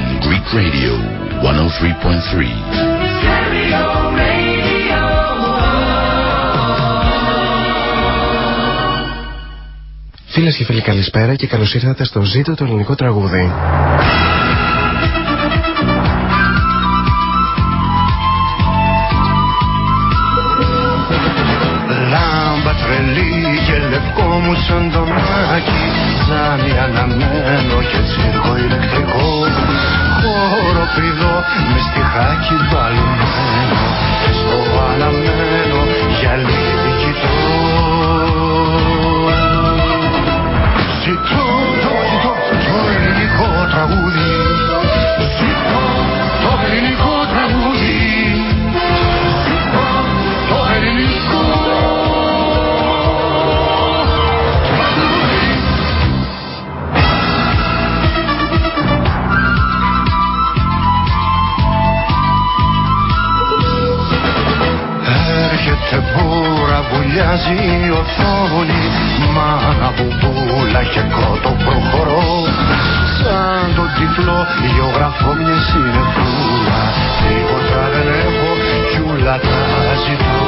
London, Greek Radio 103.3. Φίλες και φίλοι καλησπέρα και καλώς ήρθατε στο ζήτο το ελληνικό τραγούδι. Λάμπα τρελή και λευκό μου σαν το μάκι Ζάνι αναμένο και τσίρκο ηλεκτρικό Χώρο πηδό με στιχάκι μπαλωμένο Και στο αναμένο γυαλίδι κοιτώ. Ζητώ, το ζητώ, το ελληνικό τραγούδι. Ζητώ το ελληνικό βουλιάζει η οθόνη Μάνα μπουμπούλα και κότο προχωρώ. Σαν τον τυφλό γεωγραφώ μια συνεφούλα Τίποτα δεν έχω κι ούλα τα ζητώ.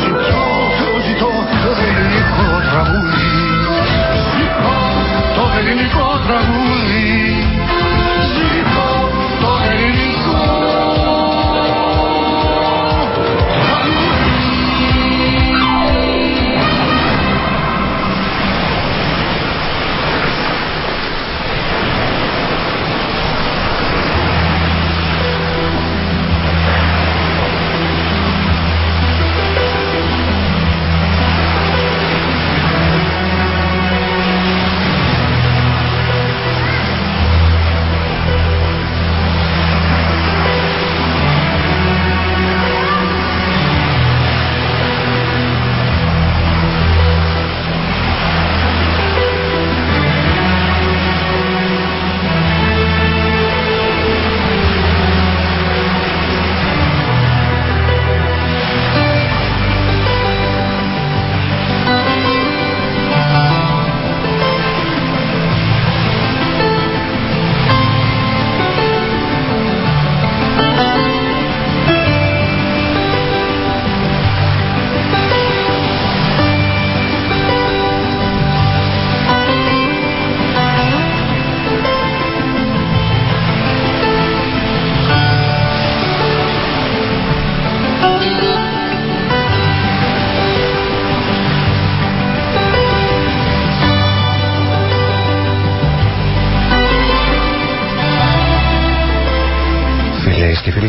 Ζητώ, το ζητώ το ελληνικό τραγούδι. Ζητώ το ελληνικό τραγούδι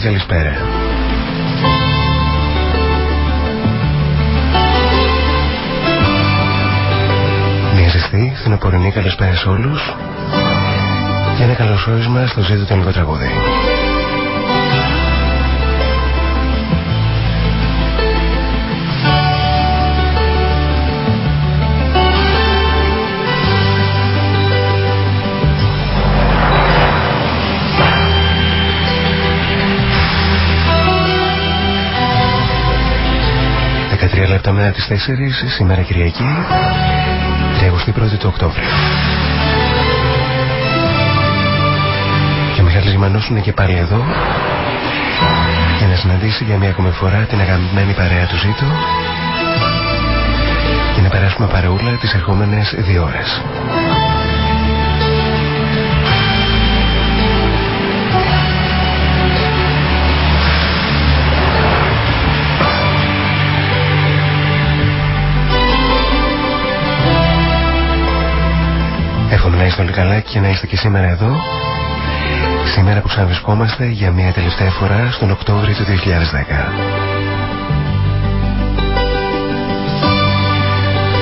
καλησπέρα. Μια ζεστή, φθινοπορεινή καλησπέρα σε όλους και ένα καλωσόρισμα στο ζήτο το ελληνικό τραγούδι. Μετά τις 4 σήμερα Κυριακή 31η του Οκτώβριου. Και ο Μιχάλης Ζημανός είναι και πάλι εδώ για να συναντήσει για μια ακόμη φορά την αγαπημένη παρέα του Ζήτου και να περάσουμε παρεούλα τις ερχόμενες δύο ώρες. Εύχομαι να είστε όλοι καλά και να είστε και σήμερα εδώ. Σήμερα που ξαναβρισκόμαστε για μια τελευταία φορά στον Οκτώβριο του 2010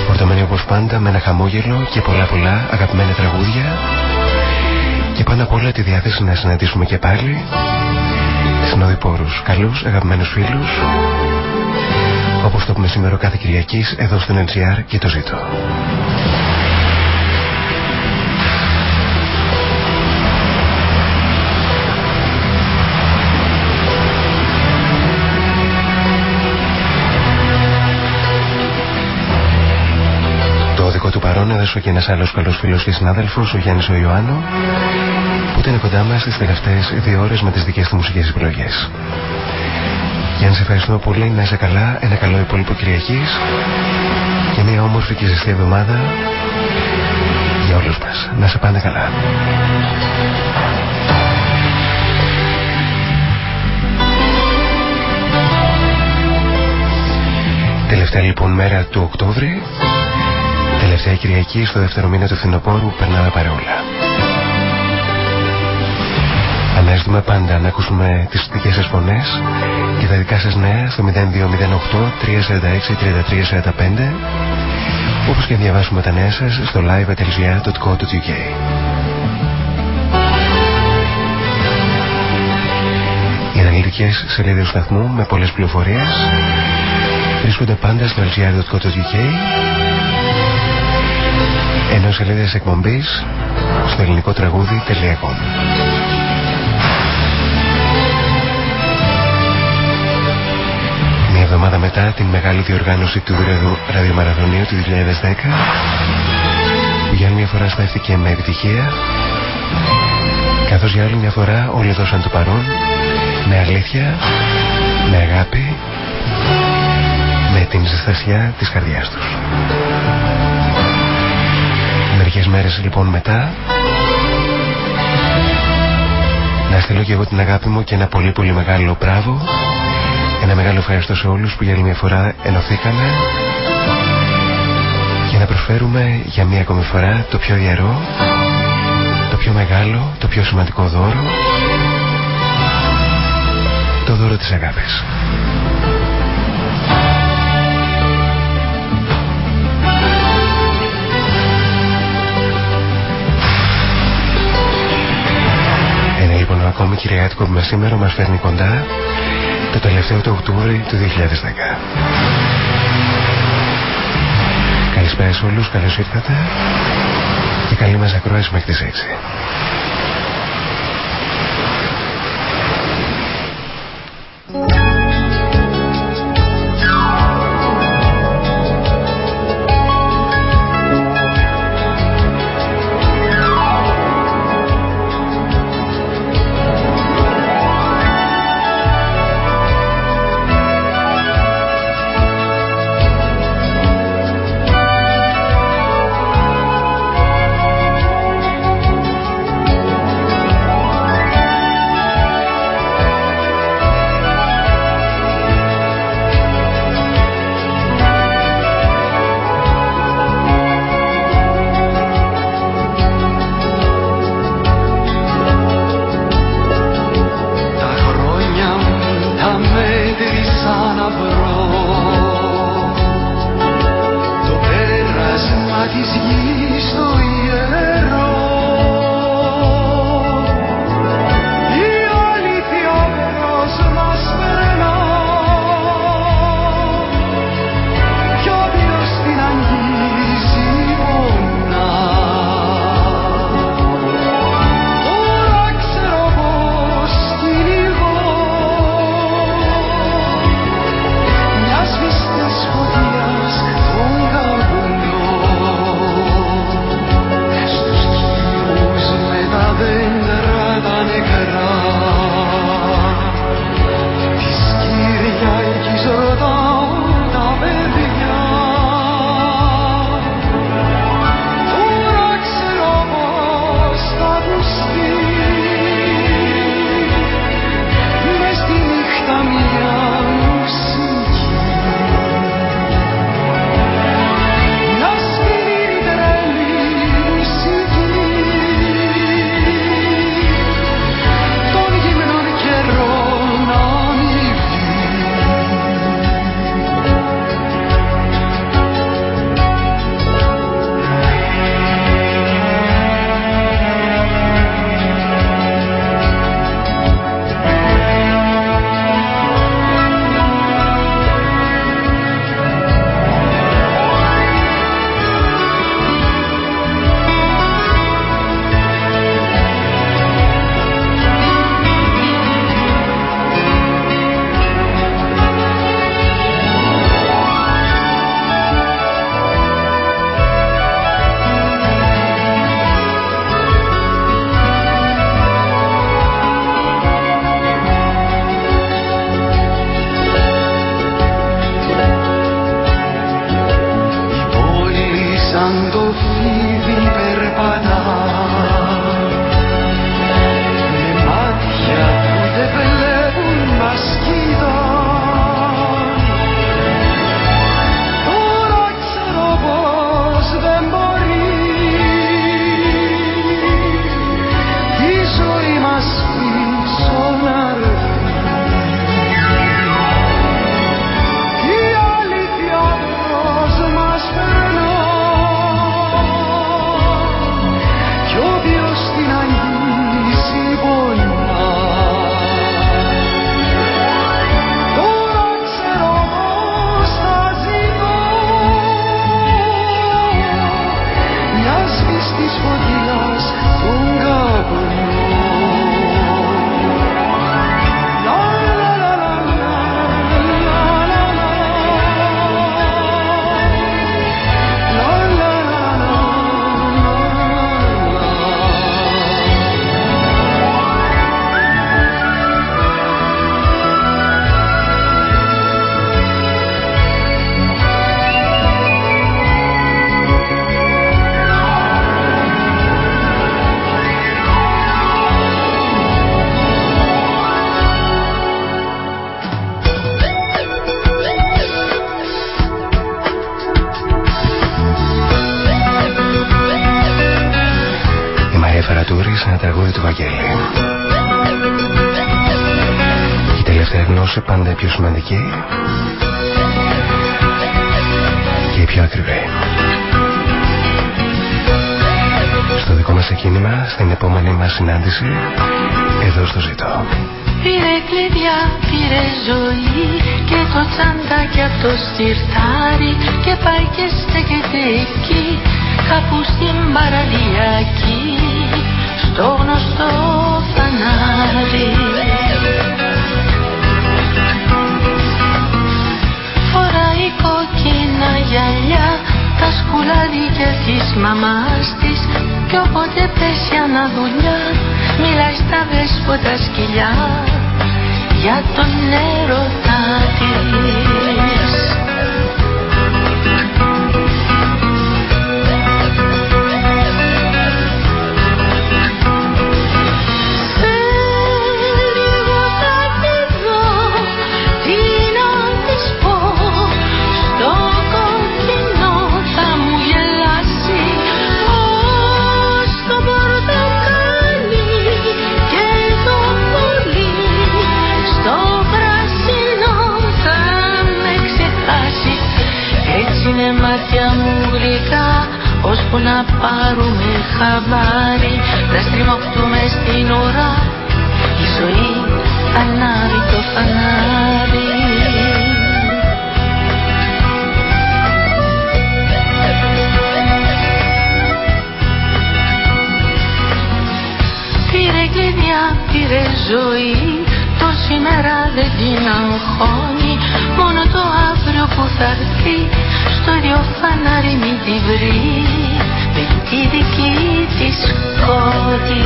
Φορτωμένοι όπως πάντα με ένα χαμόγελο και πολλά πολλά αγαπημένα τραγούδια. Και πάνω απ' όλα τη διάθεση να συναντήσουμε και πάλι Συνοδοιπόρους, καλούς αγαπημένους φίλους Όπως το πούμε σήμερα κάθε Κυριακής εδώ στην NCR και το ζήτω όσο και ένας άλλος καλός φίλος και συνάδελφος, ο Γιάννης ο Ιωάννου, που ήταν κοντά μας τις τελευταίες δύο ώρες με τις δικές του μουσικές επιλογές. Γιάννη, σε ευχαριστούμε πολύ, να είσαι καλά, ένα καλό υπόλοιπο Κυριακής και μια όμορφη και ζεστή εβδομάδα για όλους μας. Να σε πάνε καλά. Τελευταία λοιπόν μέρα του Οκτώβρη Τελευταία Κυριακή στο δεύτερο μήνα του φθινοπόρου περνάμε παρεόλα. Ανάζητουμε πάντα να ακούσουμε τις δικές σας φωνές και τα δικά σας νέα στο 0208 346 3345 όπως και διαβάσουμε τα νέα σας στο live.gr.co.uk Οι αναλυτικές σελίδες του σταθμού με πολλές πληροφορίες βρίσκονται πάντα στο lgr.co.uk ενώ σελίδες εκπομπής στο ελληνικό τραγούδι.com Μια εβδομάδα μετά την μεγάλη διοργάνωση του ραδιομαραθωνίου του 2010 που για άλλη μια φορά στέφθηκε με επιτυχία καθώς για άλλη μια φορά όλοι δώσαν το παρόν με αλήθεια, με αγάπη με την ζεστασιά της καρδιάς τους. Μερικές μέρες λοιπόν μετά. Να στείλω και εγώ την αγάπη μου και ένα πολύ πολύ μεγάλο μπράβο. Ένα μεγάλο ευχαριστώ σε όλους που για άλλη μια φορά ενωθήκαμε για να προσφέρουμε για μία ακόμη φορά το πιο ιερό το πιο μεγάλο, το πιο σημαντικό δώρο. Το δώρο της αγάπης. Ακόμη Κυριακάτικο που σήμερα μας φέρνει κοντά το τελευταίο του Οκτώβρη του 2010. Καλησπέρα σε όλους, καλώς ήρθατε και καλή μας ακρόαση μέχρι τις 6. Συνάντηση εδώ στο ζητώ. Πήρε κλειδιά, πήρε ζωή και το τσαντάκι από το στυρτάρι και πάει και στέκεται εκεί κάπου στην παραλιακή στο γνωστό φανάρι. Κόκκινα γυαλιά τα σκουλαρίκια της μαμάς της. Κι όποτε πέσει αναδουλειά Μιλάει στα δέσποτα σκυλιά Για τον έρωτά της ώσπου να πάρουμε χαμπάρι να στριμωχτούμε στην ουρά η ζωή ανάβει το φανάρι. Πήρε κλειδιά, πήρε ζωή το σήμερα δεν την αγχώνει. Μόνο το αύριο που θα έρθει στο ίδιο φανάρι μην τη βρει με τη δική της κόρη.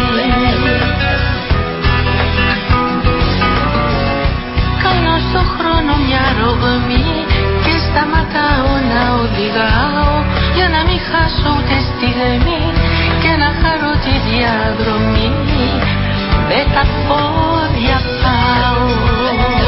Κάνω στο χρόνο μια ρογμή και σταματάω να οδηγάω για να μην χάσω ούτε στιγμή και να χαρώ τη διαδρομή με τα πόδια πάω.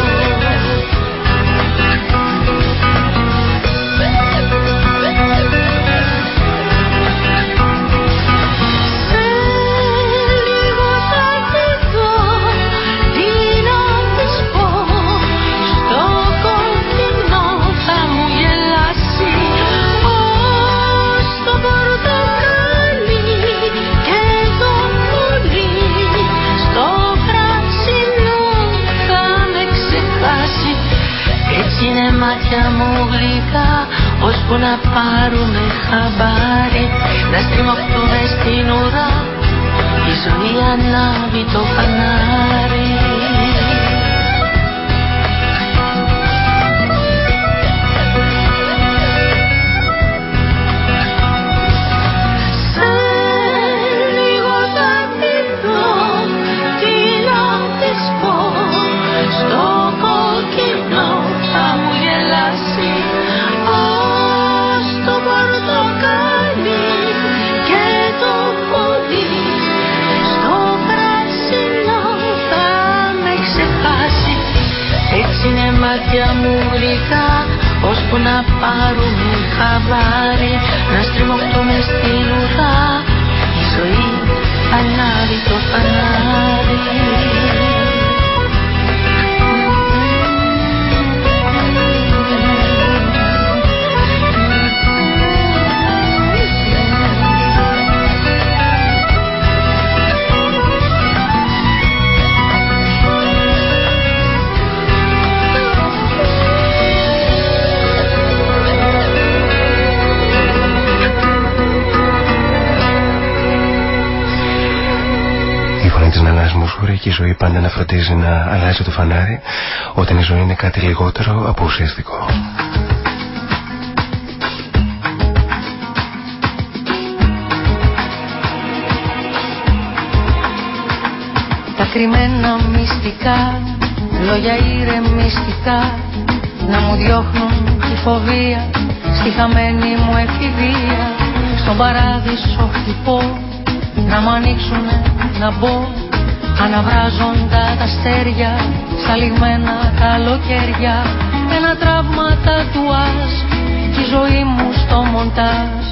Αλλάζει το φανάρι όταν η ζωή είναι κάτι λιγότερο από ουσιαστικό. Τα κρυμμένα μυστικά, λόγια ηρεμιστικά να μου διώχνουν τη φοβία στη χαμένη μου εφηβεία στον παράδεισο χτυπώ να μου ανοίξουνε να μπω Αναβράζοντα τα αστέρια Στα λιγμένα καλοκαίρια. Ένα τραύμα τα τουάς Κι η ζωή μου στο μοντάζ.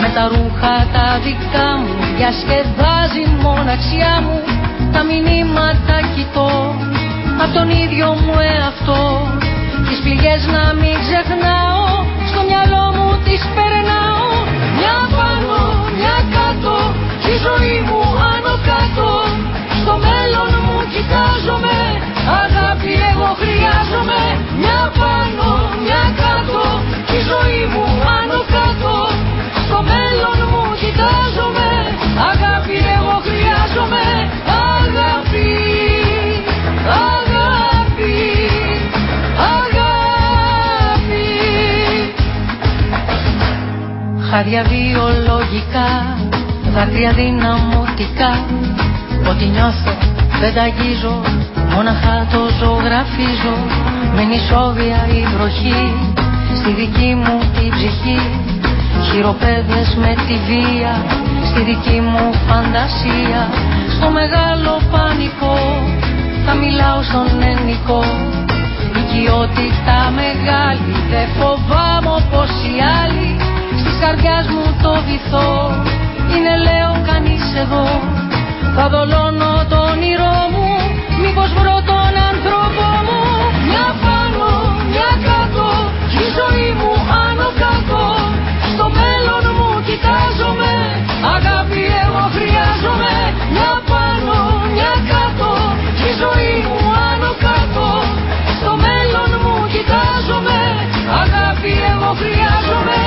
Με τα ρούχα τα δικά μου Διασκεδάζει μοναξιά μου. Τα μηνύματα κοιτώ Απ' τον ίδιο μου εαυτό. Τις πληγές να μην ξεχνάω Στο μυαλό μου τις περνάω. Μια πάνω, μια κάτω Κι η ζωή μου χρειάζομαι Μια πάνω, μια κάτω Κι η ζωή μου άνω κάτω. Στο μέλλον μου κοιτάζομαι Αγάπη εγώ χρειάζομαι Αγάπη Αγάπη Αγάπη. Χάδια βιολογικά δάκρυα δυναμωτικά Ό,τι νιώθω δεν τα αγγίζω Μόναχα το ζωγραφίζω Με νησόβια η βροχή Στη δική μου την ψυχή. Χειροπέδες με τη βία Στη δική μου φαντασία. Στο μεγάλο πανικό Θα μιλάω στον ενικό. Οικειότητα μεγάλη Δεν φοβάμαι όπως οι άλλοι. Στις καρδιάς μου το βυθό είναι λέω κανείς εδώ. Θα δολώνω το Αγάπη εγώ χρειάζομαι Μια πάνω, μια κάτω. Η ζωή μου άνω κάτω. Στο μέλλον μου κοιτάζομαι. Αγάπη εγώ χρειάζομαι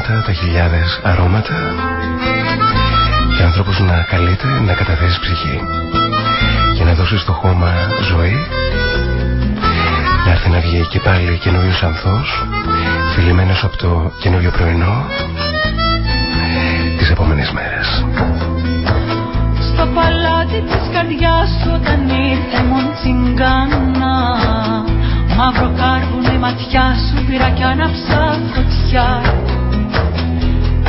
χιλιάδες χρώματα, τα χιλιάδες αρώματα. Και άνθρωπος να καλείται να καταθέσει ψυχή. Και να δώσει στο χώμα ζωή. Να έρθει να βγει και πάλι καινούριος ανθός Φιλημένος από το καινούριο πρωινό Τις επόμενες μέρες. Στο παλάτι της καρδιάς σου όταν ήρθε μοντσιγκάνα Μαύρο κάρβουνο η ματιά σου πήρα κι άναψα φωτιά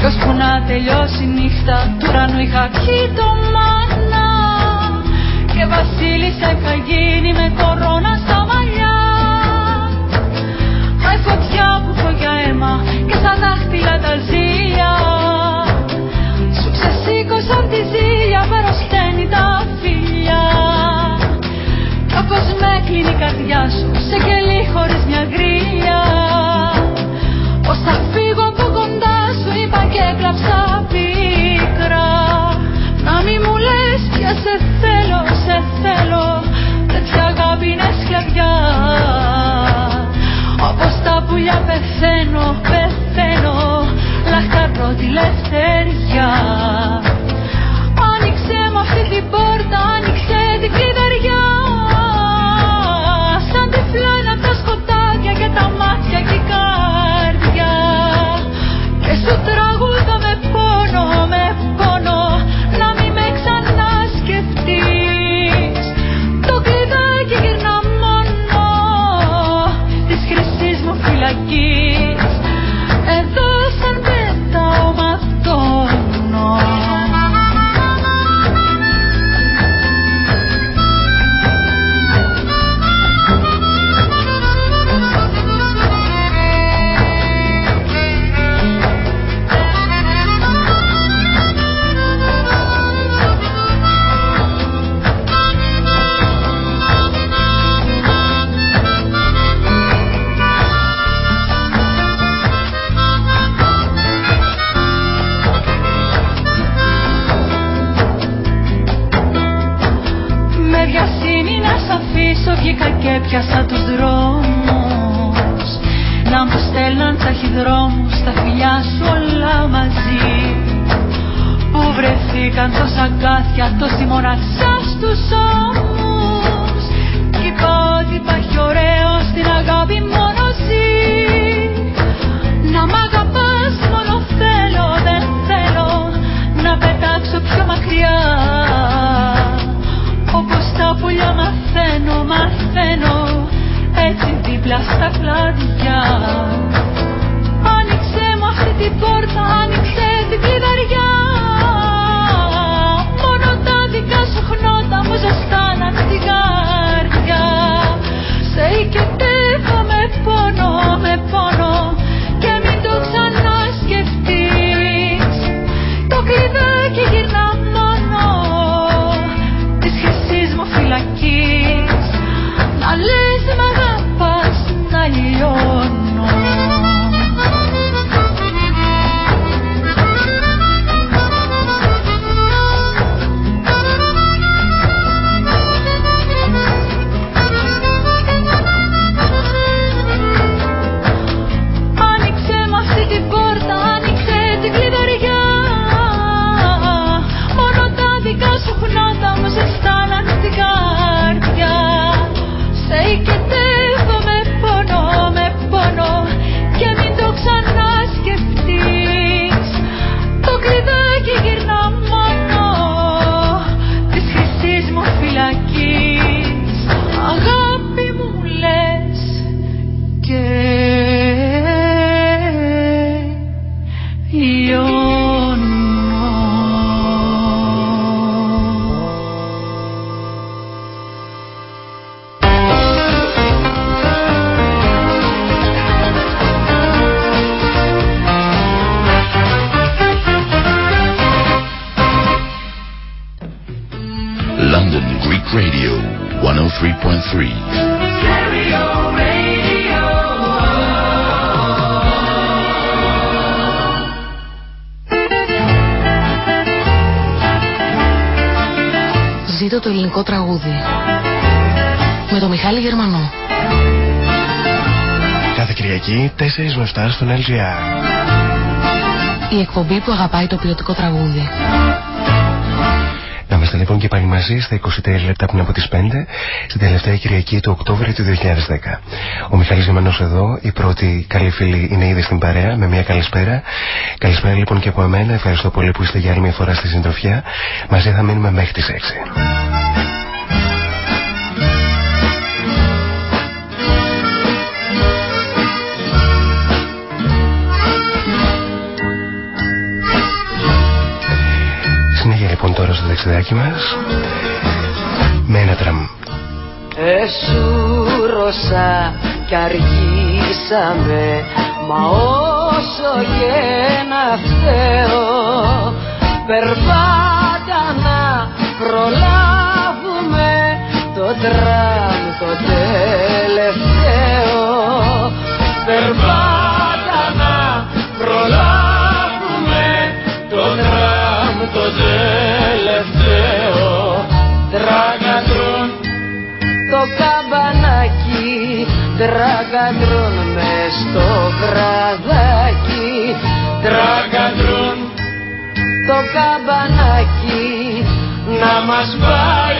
Κι ώσπου να τελειώσει η νύχτα του ουρανού είχα το μάνα. Και βασίλισσα είχα γίνει με κορώνα στα μαλλιά. Μα η φωτιά που φωγιά αίμα και στα δάχτυλα τα ζήλια. Σου ξεσήκωσαν τη ζήλια με αρρωσταίνει τα φίλια Κι όπως με έκλεινε η καρδιά σου σε κελί χωρίς μια γκρίλια θέλω Τέτοια αγάπη είναι σκλαβιά. Όπως τα πουλιά πεθαίνω, πεθαίνω Λαχταρώ τη λευτεριά Κυριακή 4 με 7 στον LGR. Η εκπομπή που αγαπάει το ποιοτικό τραγούδι. Να είμαστε λοιπόν και πάλι μαζί στα 23 λεπτά πριν από τις 5 στην τελευταία Κυριακή του Οκτώβρη του 2010. Ο Μιχάλης Γεμανός εδώ, η πρώτη καλή φίλη είναι ήδη στην παρέα με μια καλησπέρα. Καλησπέρα λοιπόν και από εμένα, ευχαριστώ πολύ που είστε για άλλη μια φορά στη συντροφιά. Μαζί θα μείνουμε μέχρι τις 6. Ταξιδάκι μας με ένα τραμ. Εσούρωσα κι αργήσαμε Μα όσο και να φταίω Περπάτα να προλάβουμε Το τραμ το τελευταίο Περπάτα το καμπανάκι Τραγκαντρούν μες στο βραδάκι. Τραγκαντρούν το καμπανάκι Να μας πάει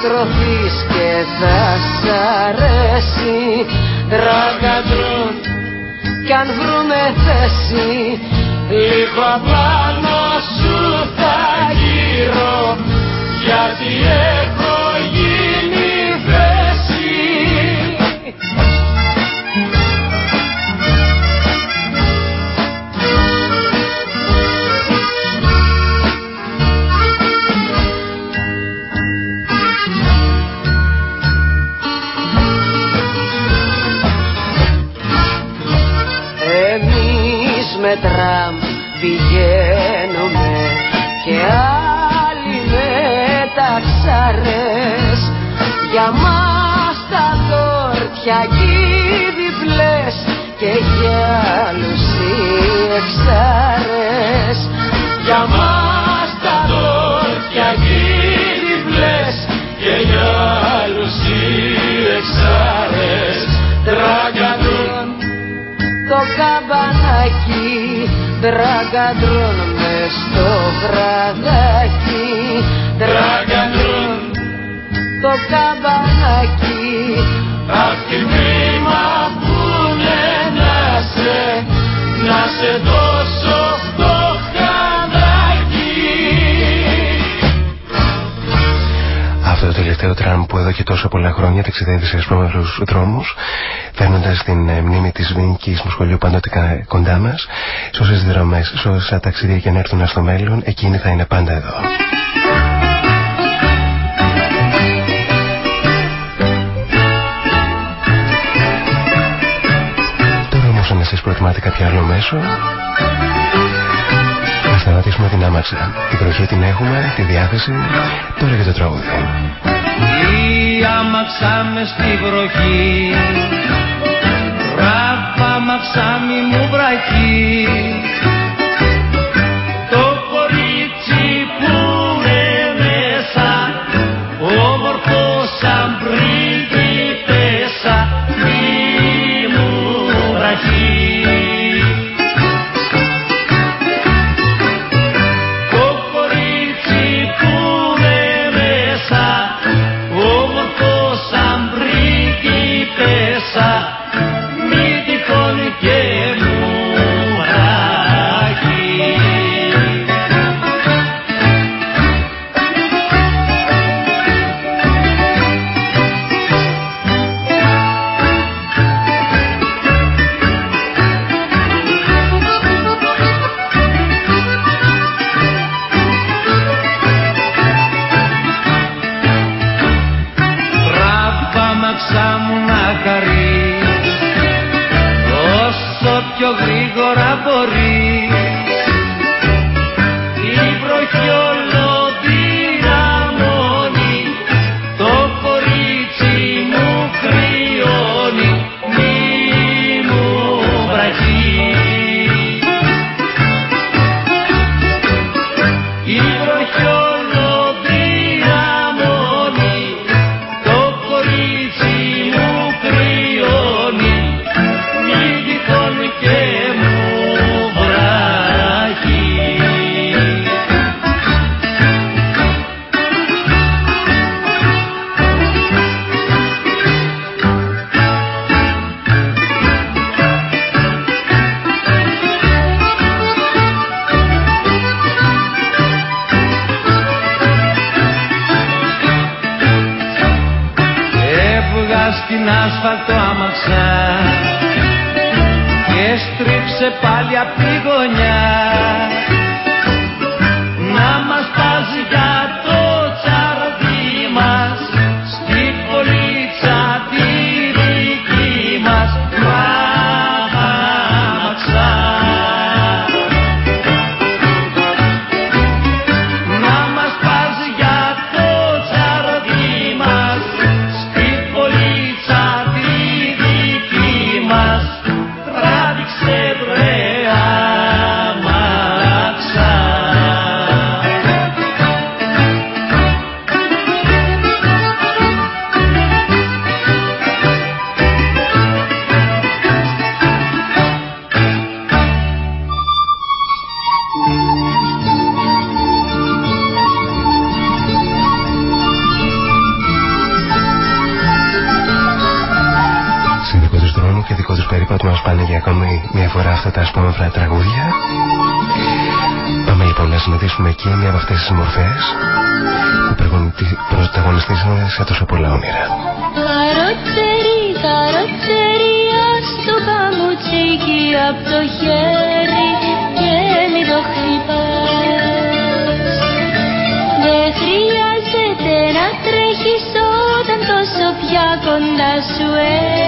θα στρωθείς και θα σ' αρέσει Τραγκατρούν κι αν βρούμε θέση λίγο απάνω σου θα γύρω. Γιατί έχω Τραγκαντρούν μες στο βραδάκι. Τραγκαντρούν το καμπανάκι. Απ' τη βήμα που είναι να σε Να σε δώσω το χαδάκι. Αυτό το τελευταίο τραμ που εδώ και τόσο πολλά χρόνια ταξιδεύει σε ασπρόμαυρους δρόμους φέρνοντας την ε, μνήμη της Βινικής μου σχολείου παντότικα κοντά μας σε όσες δρομές, σε όσα ταξίδια και να έρθουν στο μέλλον εκείνη θα είναι πάντα εδώ. Τώρα όμως αν εσείς προτιμάτε κάποιο άλλο μέσο να σταματήσουμε την άμαξα. Την βροχή την έχουμε, τη διάθεση, τώρα για το τραγούδι. Η άμαξα μες στη βροχή Ράπα μαξάμι μου βραχή είπα ότι μας πάνε για ακόμη μια φορά αυτά τα ασπόμαυρα τραγούδια. Πάμε λοιπόν να συναντήσουμε εκεί μια από αυτές τις μορφές που πρωταγωνιστήσαμε σε τόσο πολλά όνειρα. Καροτσέρι, καροτσέρι, ας το καμουτσίκι απ' το χέρι και μην το χτυπάς. Δεν χρειάζεται να τρέχεις όταν τόσο πια κοντά σου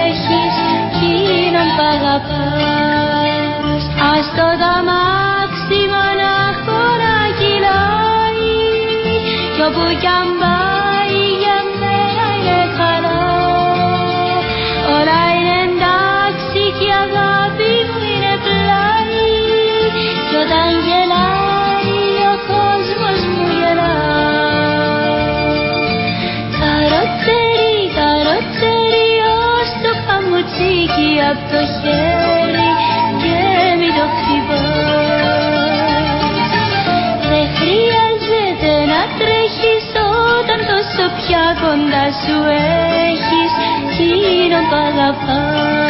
έχεις εκείνον που αγαπάς. Ας το δαμάξι μονάχο να κυλάει κι όπου κι αν πάει παμουτσίκι απ' το χέρι και μην το χτυπάς. Δεν χρειάζεται να τρέχεις όταν τόσο πια κοντά σου έχεις εκείνον που αγαπάς.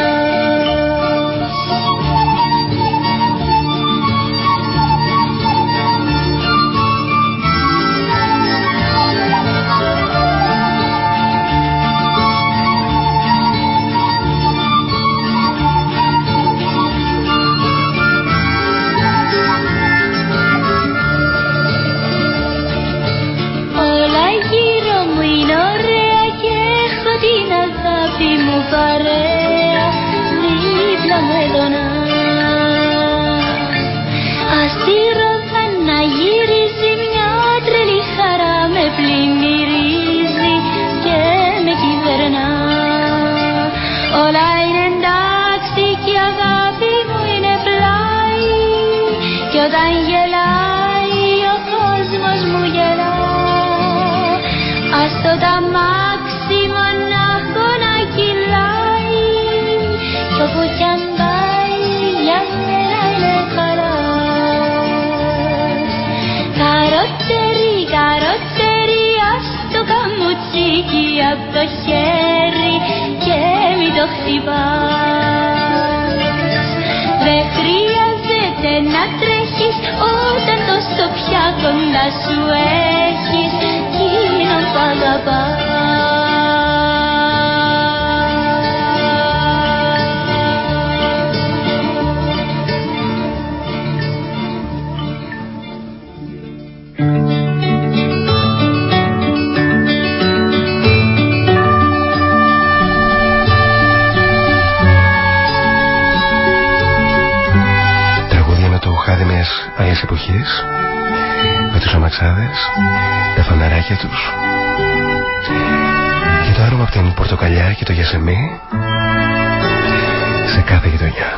Απ' το χέρι και μην το χτυπάς. Δεν χρειάζεται να τρέχεις όταν τόσο πια κοντά σου έχεις. Εκείνον που αγαπάς πορτοκαλιά και το γιασεμί σε κάθε γειτονιά.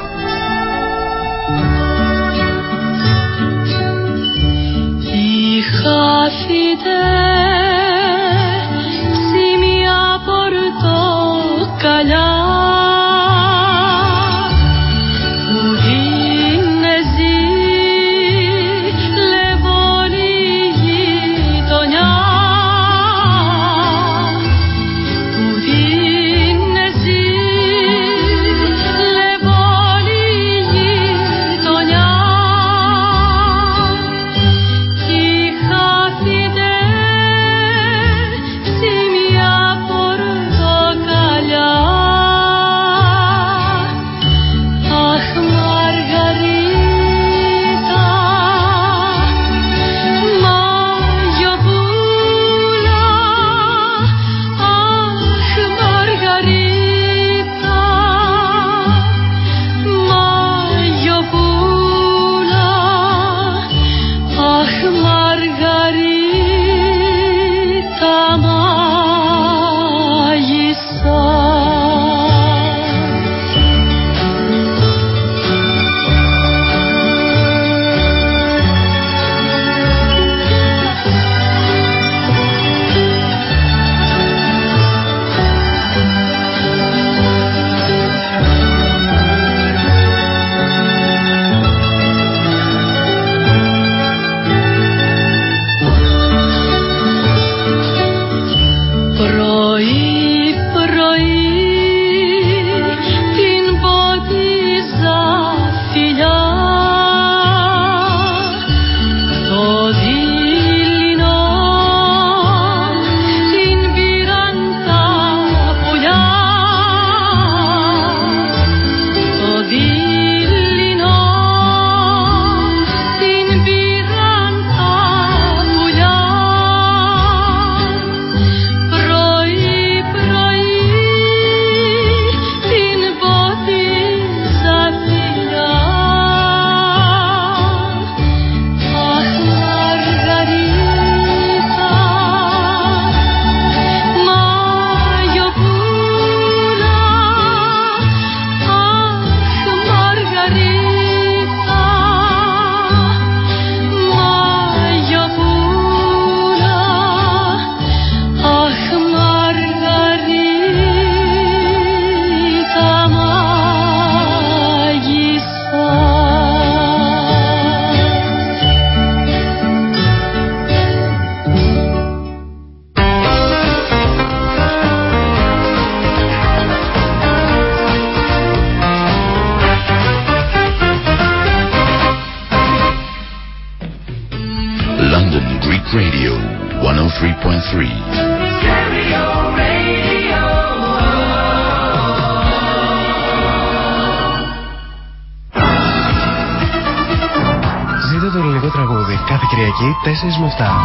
vocês montaram.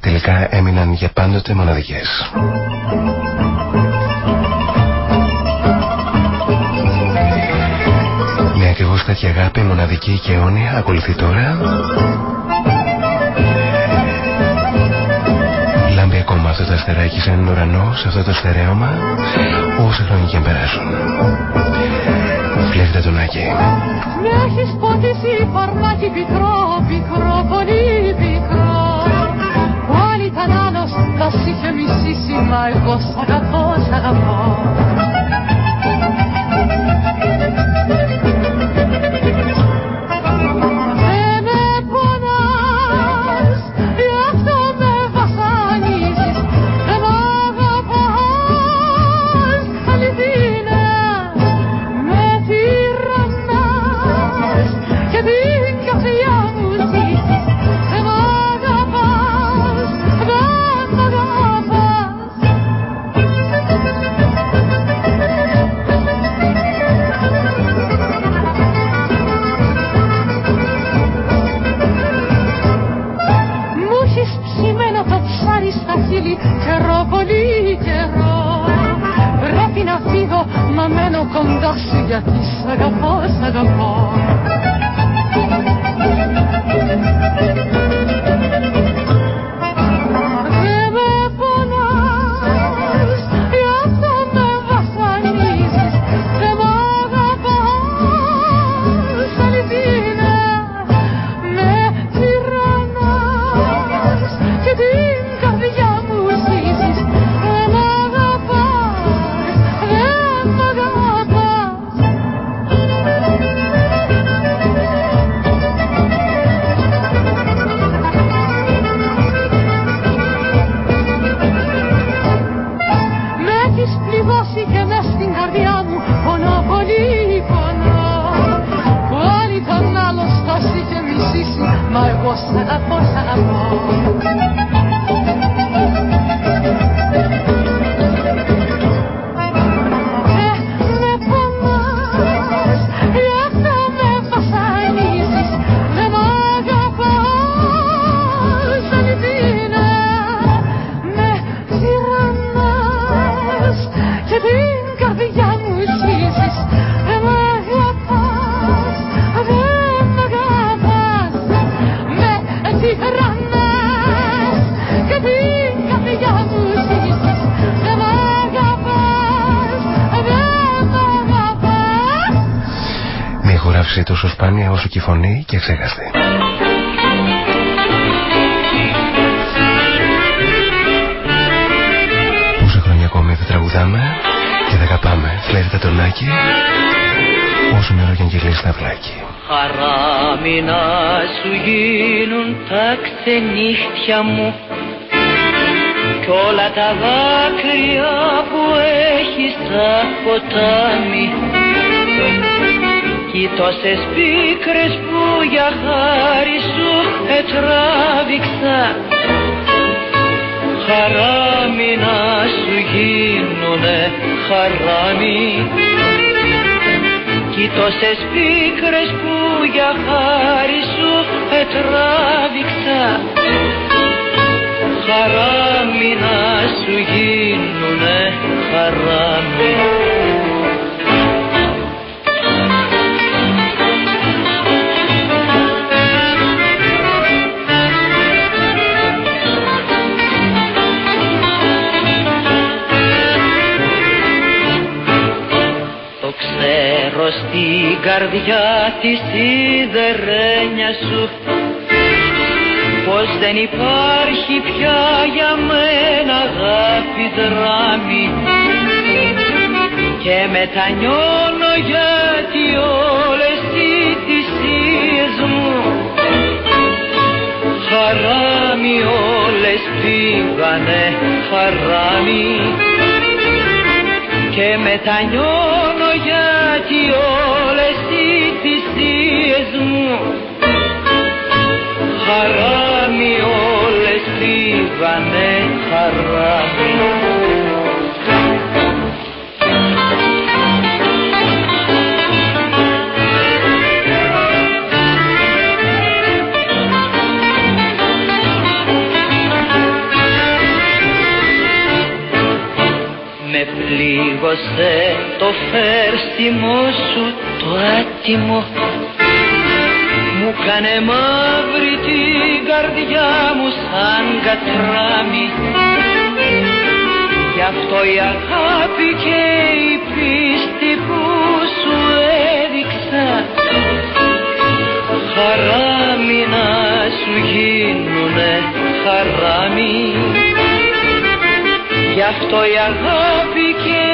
τελικά έμειναν για πάντοτε μοναδικές. Με ακριβώς τέτοια αγάπη μοναδική και αιώνια ακολουθεί τώρα. Λάμπει ακόμα αυτό το αστεράκι σαν ουρανό σε αυτό το στερέωμα όσα χρόνια και περάσουν. Φλεύτε τον Άκη. Με έχεις ποτίσει φαρμάκι πικρό, πικρό πολύ μας είχε μισήσει, μα εγώ σ' αγαπώ, σ' αγαπώ. Ξενύχτια μου. Κι όλα τα δάκρυα που έχεις στα ποτάμι κι τόσες πίκρες που για χάρη σου ετράβηξα. Χαράμι να σου γίνουνε χαράμι κι τόσες πίκρες χαράμι στην καρδιά της σιδερένια σου πως δεν υπάρχει πια για μένα αγάπη δράμη και μετανιώνω γιατί όλες οι θυσίες μου χαράμι όλες πήγανε χαράμι. Και μετανιώνω γιατί όλες οι θυσίες μου χαράμι όλες πήγανε χαράμι πλήγωσε το φέρστημο σου το άτιμο. Μου κάνε μαύρη την καρδιά μου σαν κατράμι. Γι' αυτό η αγάπη και η πίστη που σου έδειξα χαράμι να σου γίνουνε χαράμι. Γι' αυτό η αγάπη και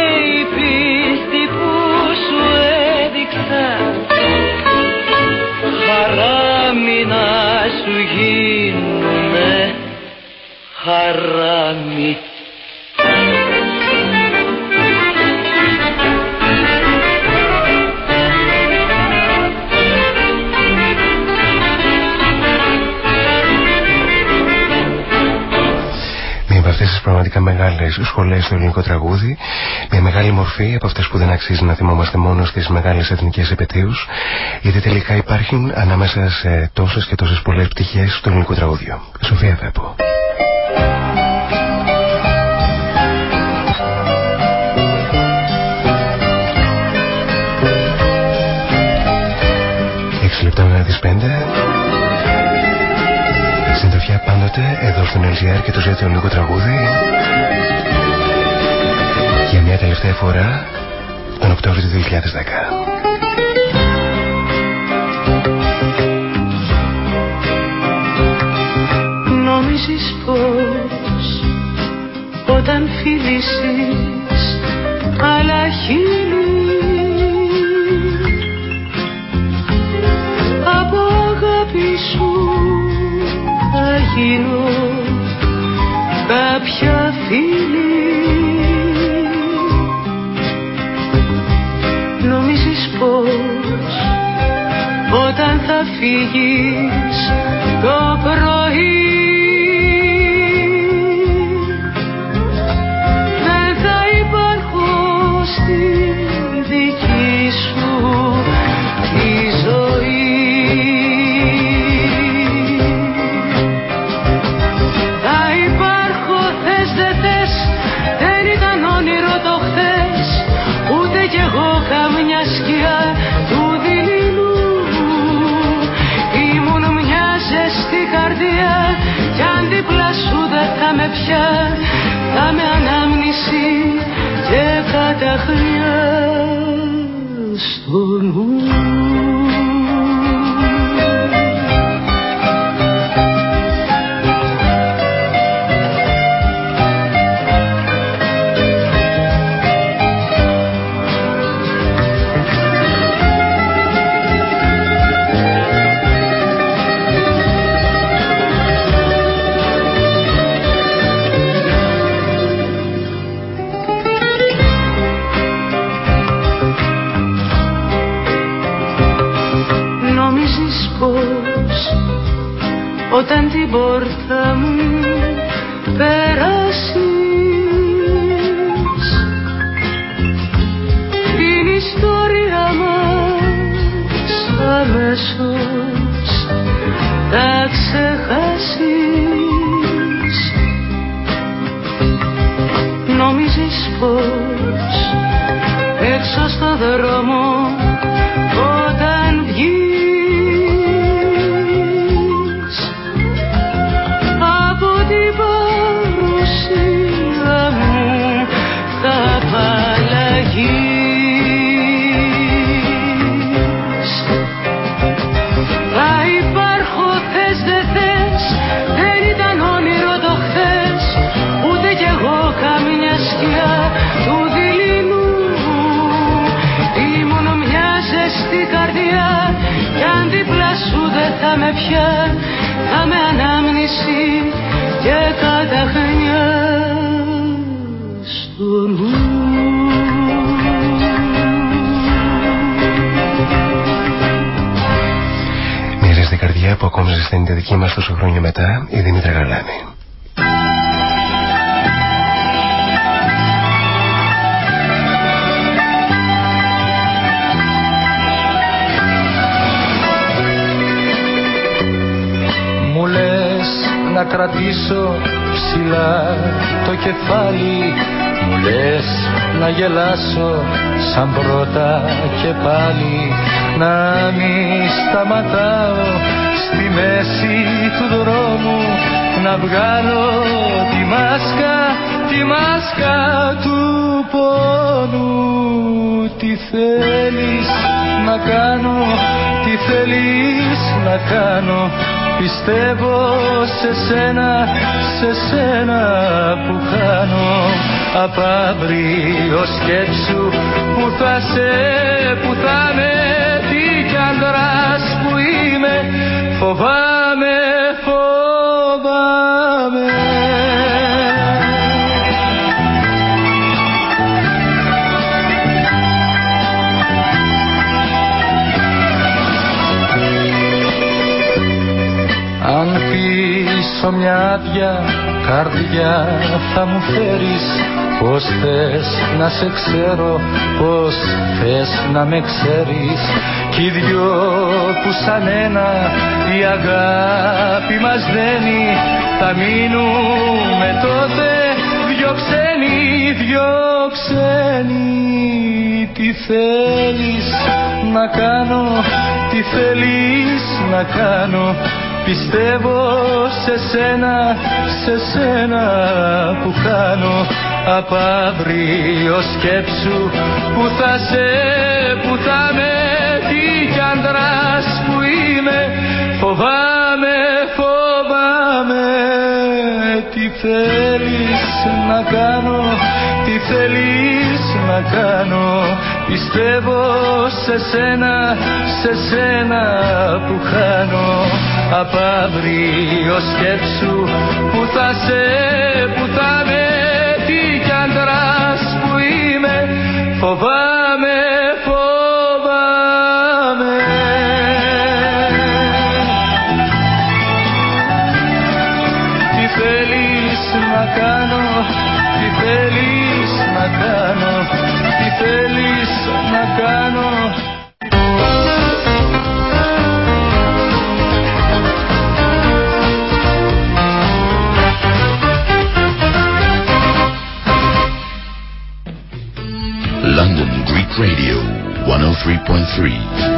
να σου γίνουνε χαράμι πραγματικά μεγάλες σχολές στο ελληνικό τραγούδι. Μια μεγάλη μορφή από αυτές που δεν αξίζει να θυμόμαστε μόνο στις μεγάλες εθνικές επαιτίους, γιατί τελικά υπάρχουν ανάμεσα σε τόσες και τόσες πολλές πτυχές του ελληνικού τραγούδιου. Σοφία Βέπο. Έξι λεπτά μετά τις πέντε. Συντροφιά πάντοτε εδώ στον LGR και το ζωή του τραγούδι. Για μια τελευταία φορά τον Οκτώβριο του 2010. Thank you. Μοιράζει την καρδιά που ακόμα ζεσταίνει δική μας τόσο χρόνια μετά η Δήμητρα Γαλάνη. να κρατήσω ψηλά το κεφάλι σαν πρώτα και πάλι να μην σταματάω στη μέση του δρόμου να βγάλω τη μάσκα, τη μάσκα του πόνου. Τι θέλεις να κάνω, τι θέλεις να κάνω Πιστεύω σε σένα, σε σένα που χάνω Απ' αύριο σκέψου που θα σε, που θα με Τι κι ανδράς που είμαι. Φοβάμαι, φοβάμαι. Αν πίσω μια άδεια καρδιά θα μου φέρεις Πώς θες να σε ξέρω, πώς θες να με ξέρεις. Κι οι δυο που σαν ένα η αγάπη μας δένει Θα μείνουμε τότε δυο δυο ξένοι, δυο ξένοι. Τι θέλεις να κάνω, τι θέλεις να κάνω. Πιστεύω σε σένα, σε σένα που χάνω Απ' αύριο σκέψου που θα σε, που θα με Τι κι αντράς που είμαι. Φοβάμαι, φοβάμαι. Τι θέλεις να κάνω, τι θέλεις να κάνω. Πιστεύω σε σένα, σε σένα που χάνω. Απ' αύριο σκέψου που θα σε, που θα με Τι κι αντράς που είμαι Φοβάμαι, φοβάμαι. Τι θέλεις να κάνω, τι θέλεις να κάνω Τι θέλεις να κάνω 103.3.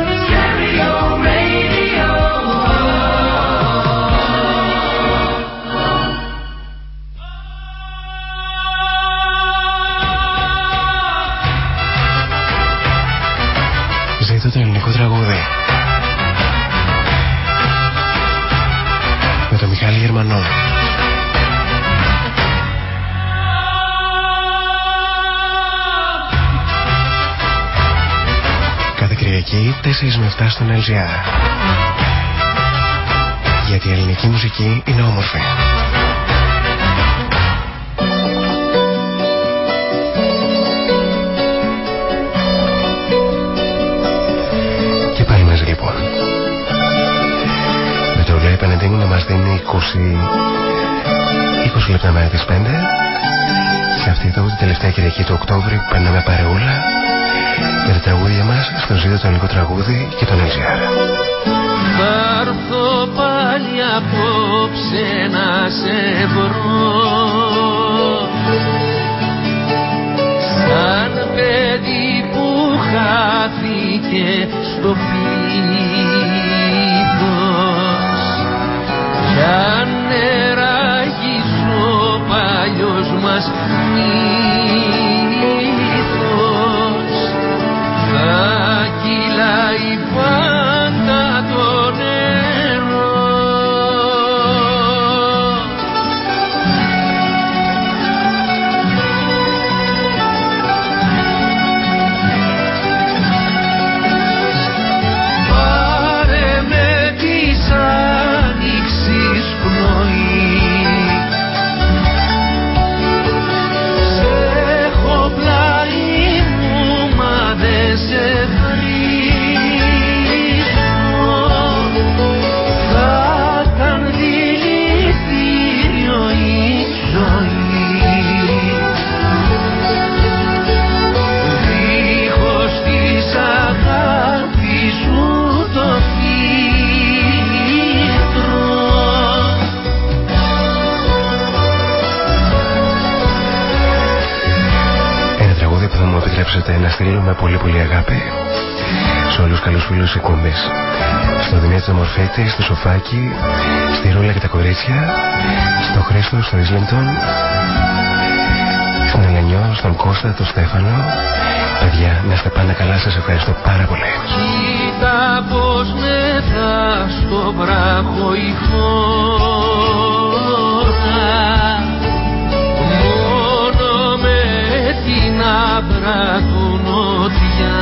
με 7 στον LGR. Γιατί η ελληνική μουσική είναι όμορφη. Και πάλι μαζί λοιπόν. Με το λέει Πανεντίνου να μας δίνει 20, 20 λεπτά μέρα τις 5 σε αυτή εδώ την τελευταία Κυριακή του Οκτώβρη που περνάμε παρεούλα με τα τραγούδια μας στο ζήτο το ελληνικό τραγούδι και τον LGR. Θα έρθω πάλι απόψε να σε βρω. Σαν παιδί που χάθηκε στο πλήθος Κι αν νεράγεις ο παλιός μας μύθος θα που θα μου επιτρέψετε να στείλω με πολύ πολύ αγάπη σε όλους τους καλούς φίλους εκπομπής. Στο Δημήτρη Μορφέτη, στο Σοφάκι, στη Ρούλα και τα κορίτσια, στο Χρήστο, στο Ίσλεντον, στην Ελενιό, στον Κώστα, τον Στέφανο. Παιδιά, να είστε πάντα καλά, σας ευχαριστώ πάρα πολύ. Κοίτα πως μετά στο βράχο η την άβρα του νότια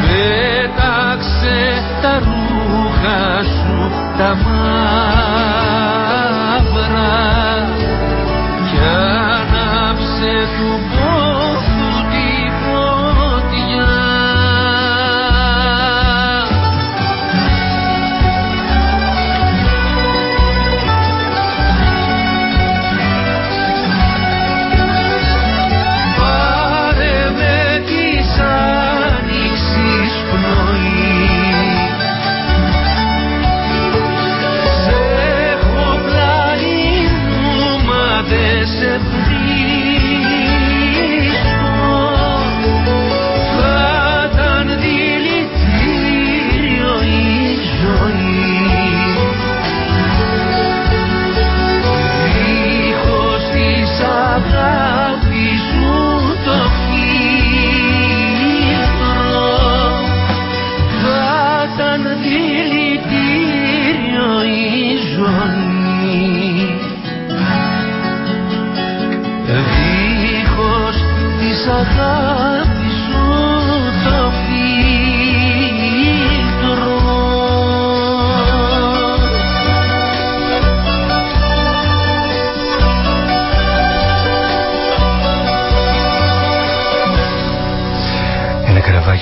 πέταξε τα ρούχα σου τα μαύρα κι άναψε του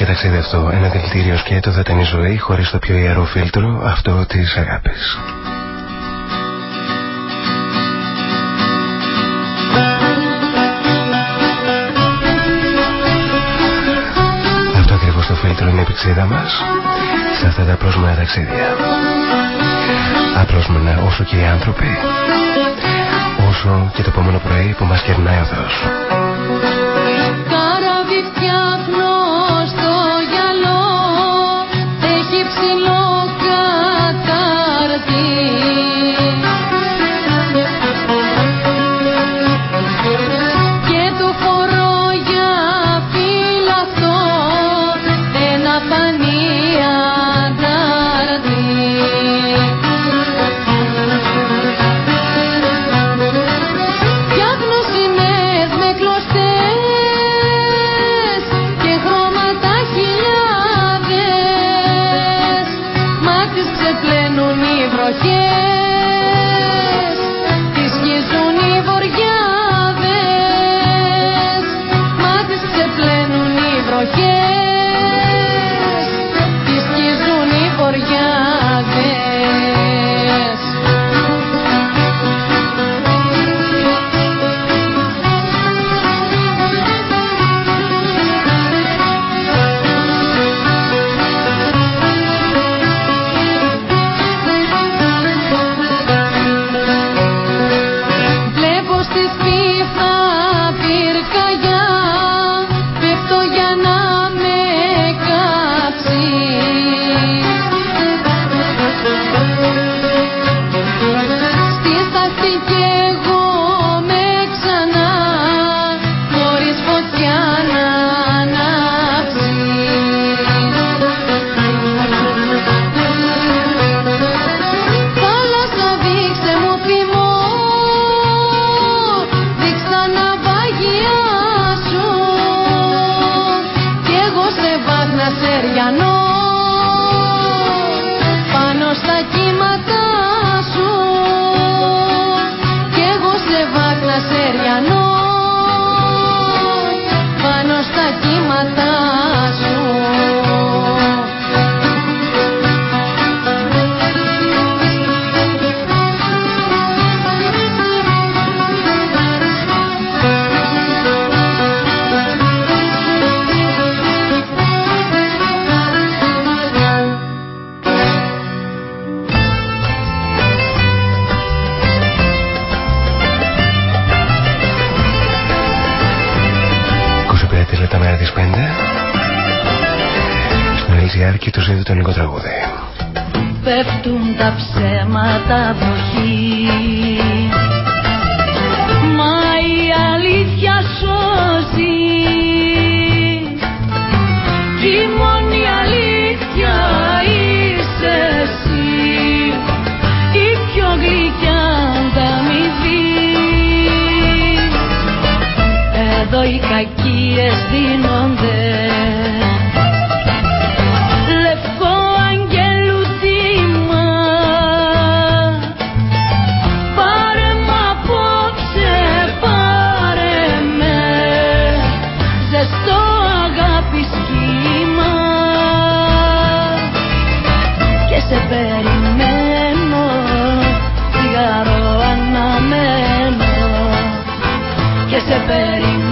για ταξίδι αυτό. Ένα δηλητήριο σκέτο θα ήταν η ζωή χωρίς το πιο ιερό φίλτρο, αυτό της αγάπης. Αυτό ακριβώς το φίλτρο είναι η πηξίδα μας σε αυτά τα πρόσμενα ταξίδια. Απρόσμενα όσο και οι άνθρωποι, όσο και το επόμενο πρωί που μας κερνάει ο Θεός. Σώμα να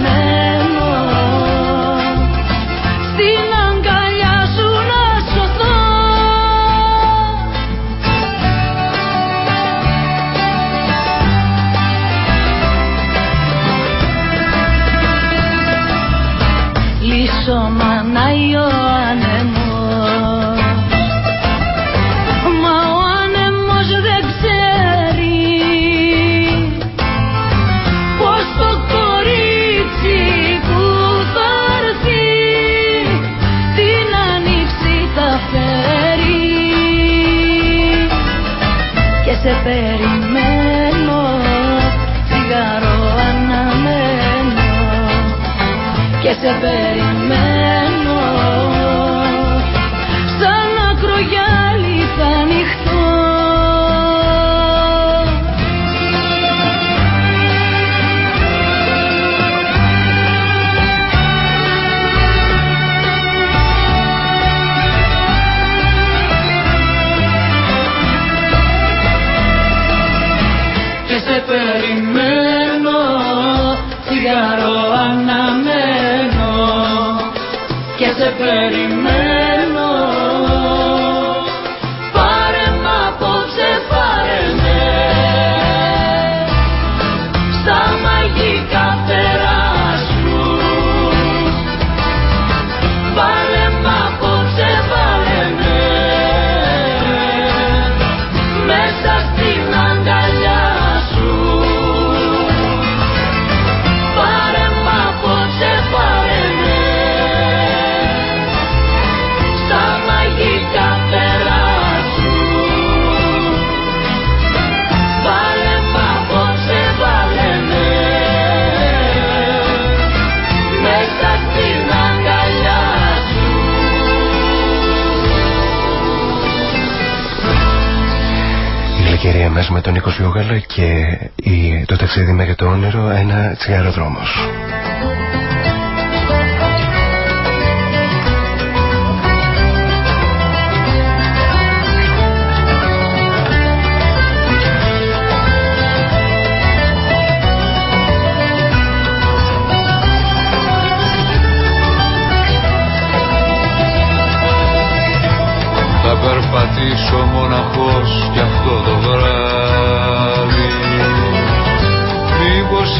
με τον Νίκο Σιούγαλα και η, το ταξίδι μέχρι το όνειρο ένα τσιγάρο δρόμος. Θα περπατήσω μοναχός κι αυτό το βράδυ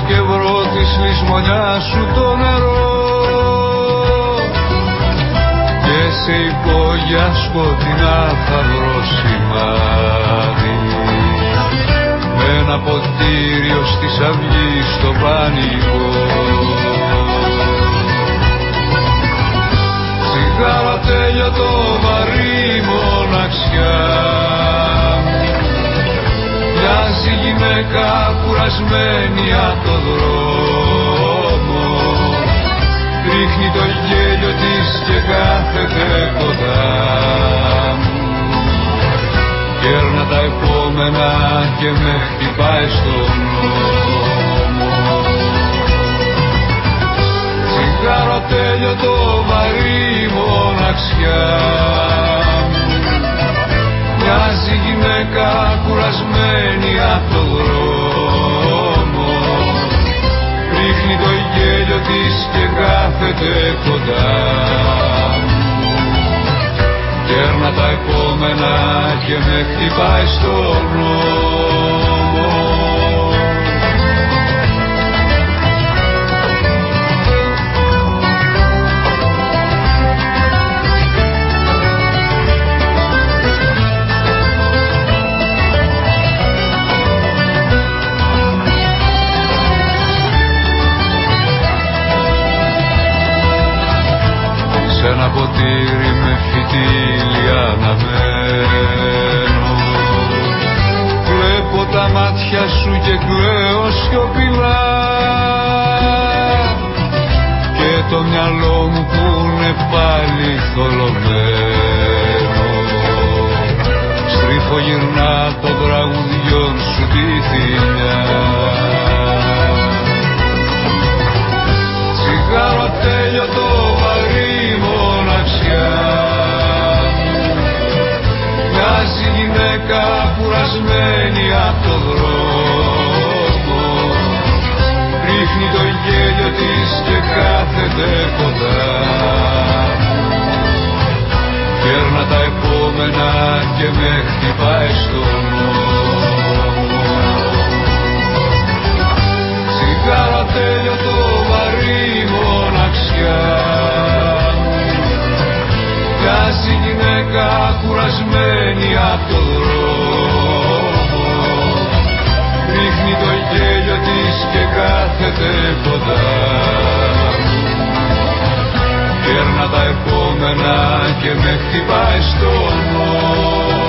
και βρω της λησμονιάς σου το νερό. Και σε υπόγεια σκοτεινά θα βρω σημάδι. Με ένα ποτήριο στις αυγής στο πανικό. Τσιγάρα τέλειο το βαρύ μοναξιά Μοιάζει γυναίκα κουρασμένη από το δρόμο. Ρίχνει το γέλιο της και κάθεται κοντά μου Κέρνα τα επόμενα και με χτυπάει στον νόμο. Τσιγάρο τέλειο το βαρύ μοναξιά Μοιάζει γυναίκα κουρασμένη από το δρόμο. Ρίχνει το γέλιο της και κάθεται κοντά μου. Κέρνα τα επόμενα και με χτυπάει στον νόμο με φυτίλι αναμένω Βλέπω τα μάτια σου και κλαίω σιωπηλά. Και το μυαλό μου που είναι πάλι θολωμένο. Στρίφω γυρνά των τραγουδιών σου τη θηλιά Τσιγάρο τέλειο κουρασμένη από το δρόμο. Ρίχνει το γέλιο της και κάθεται κοντά. Μου Κέρνα τα επόμενα και με χτυπάει στον νόμο. Τσιγάρο τέλειο το βαρύ μοναξιά. Μοιάζει γυναίκα κουρασμένη από το δρόμο Ρίχνει το γέλιο της και κάθεται κοντά. Μου Κέρνα τα επόμενα και με χτυπάει στον νόμο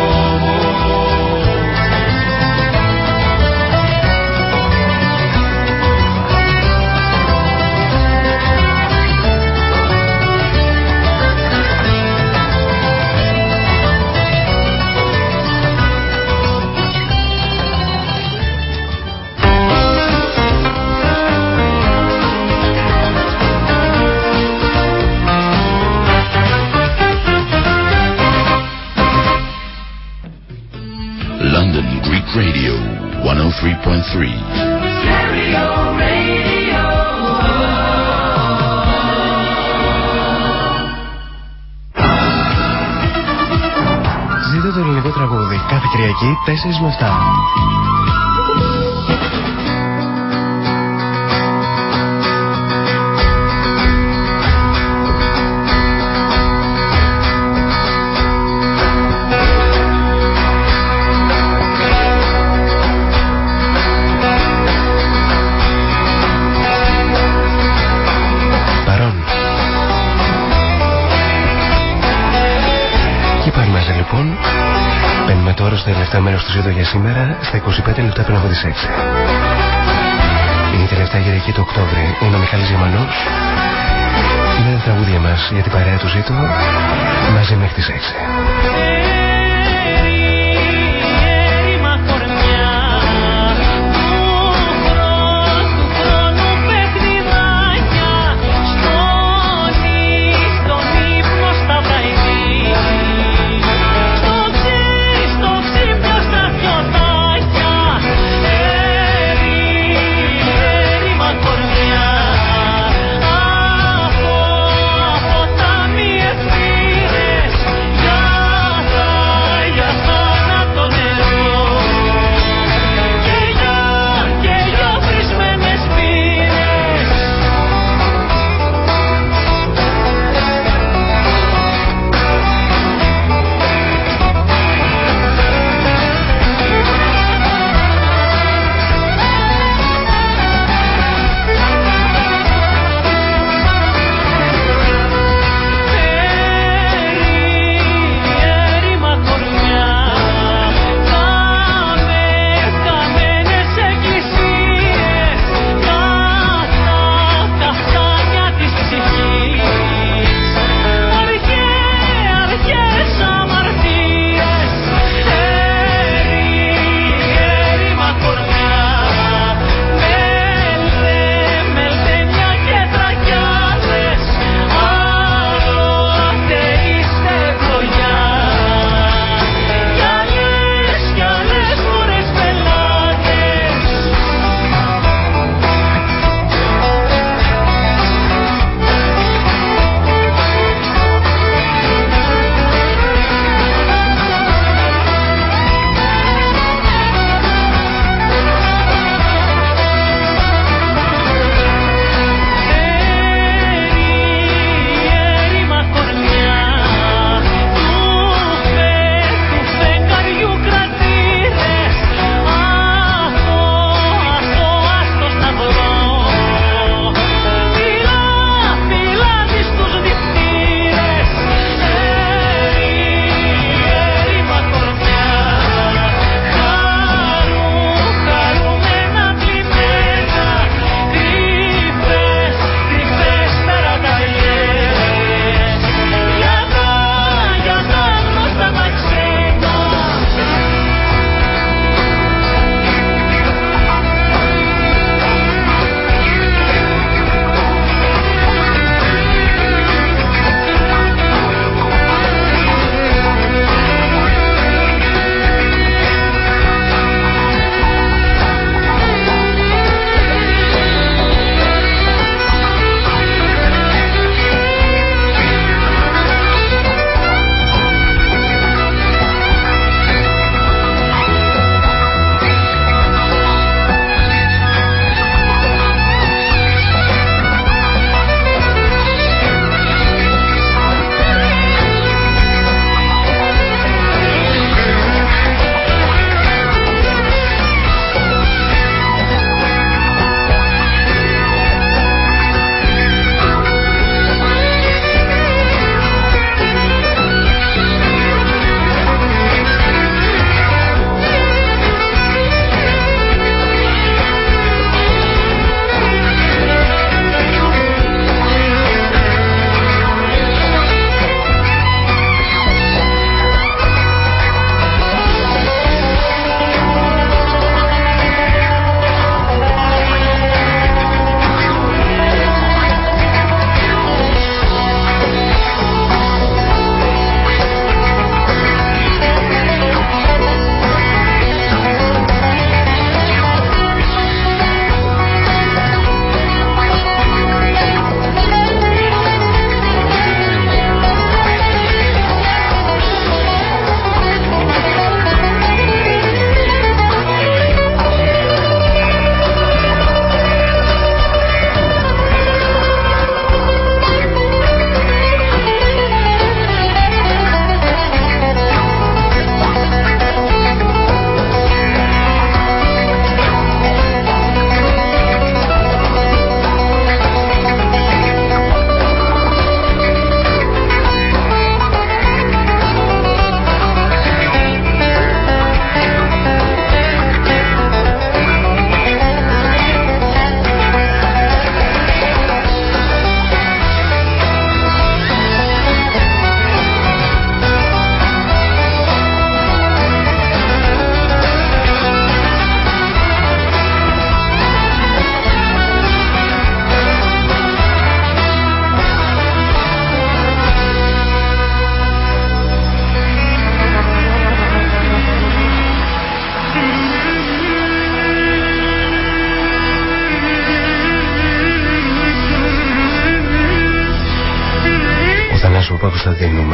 Κυριακή 4 τελευταίο μέρο τους ζήτω για σήμερα, στα 25 λεπτά πριν από τις 6. Είναι η τελευταία Κυριακή του Οκτώβρη. Είναι ο Μιχάλης Γερμανός. Είναι τα τραγούδια μας για την παρέα του ζήτω μαζί μέχρι τις 6.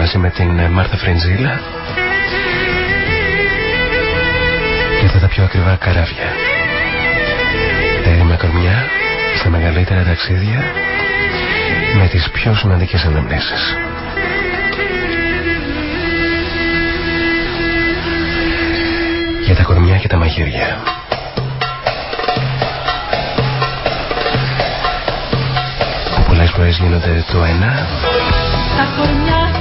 Μαζί με την Μάρθα Φρεντζίλα και αυτά τα πιο ακριβά καράβια. Τα έρημα κορμιά στα μεγαλύτερα ταξίδια με τις πιο σημαντικές αναμνήσεις. Για τα κορμιά και τα μαχαίρια. Που πολλές φορές γίνονται το ένα τα κορμιά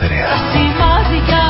ελευθερία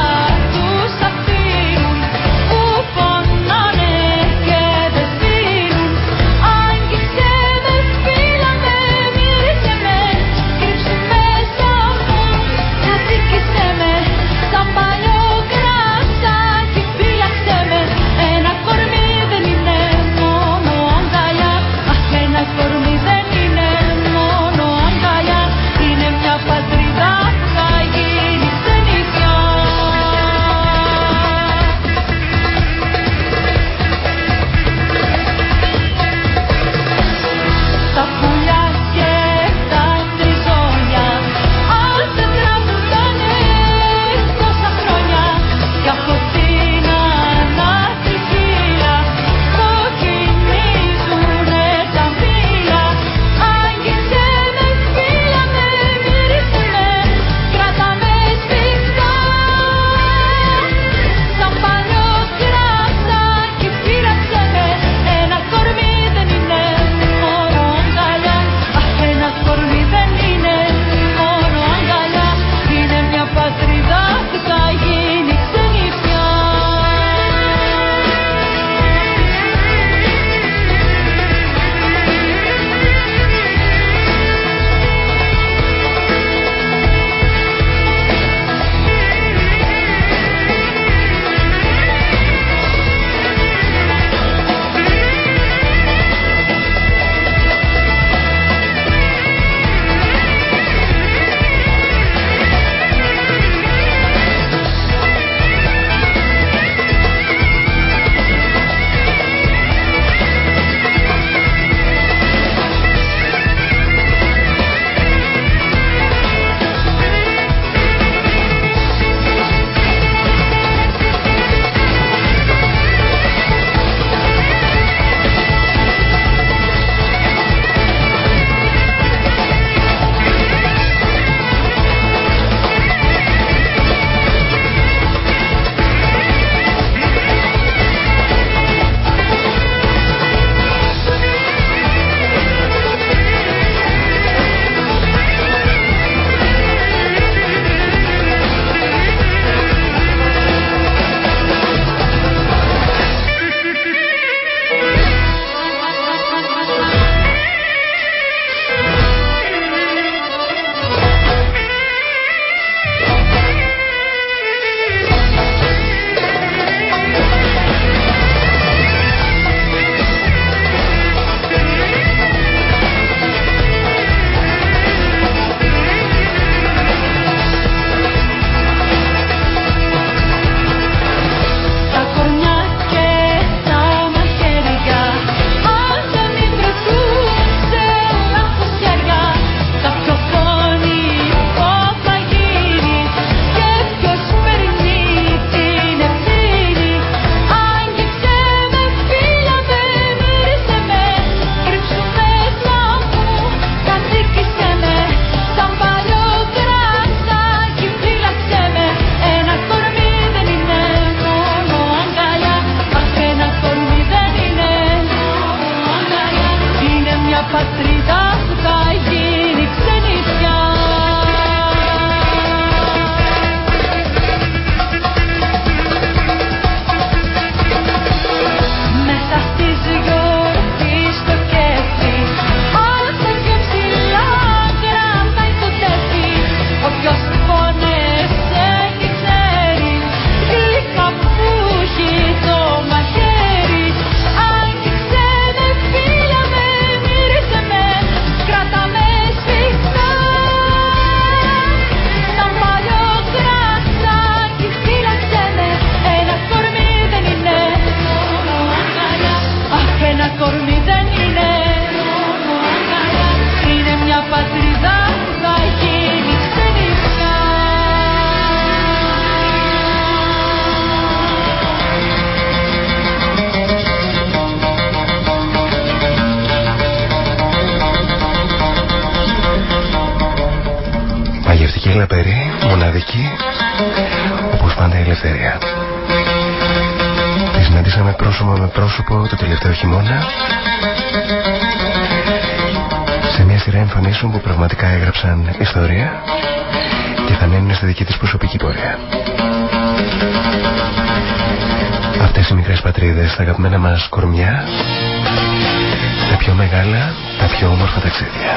τα πιο μεγάλα, τα πιο όμορφα ταξίδια.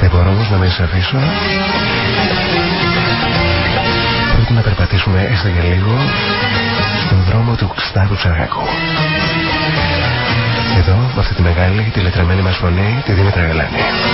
Δεν μπορώ όμως να με αφήσω Πρέπει να περπατήσουμε έστω για λίγο στον δρόμο του Σταύρου Τσαράκου. Εδώ, με αυτή τη μεγάλη, τη λετραμένη μας φωνή, τη Δήμητρα Γαλάνη.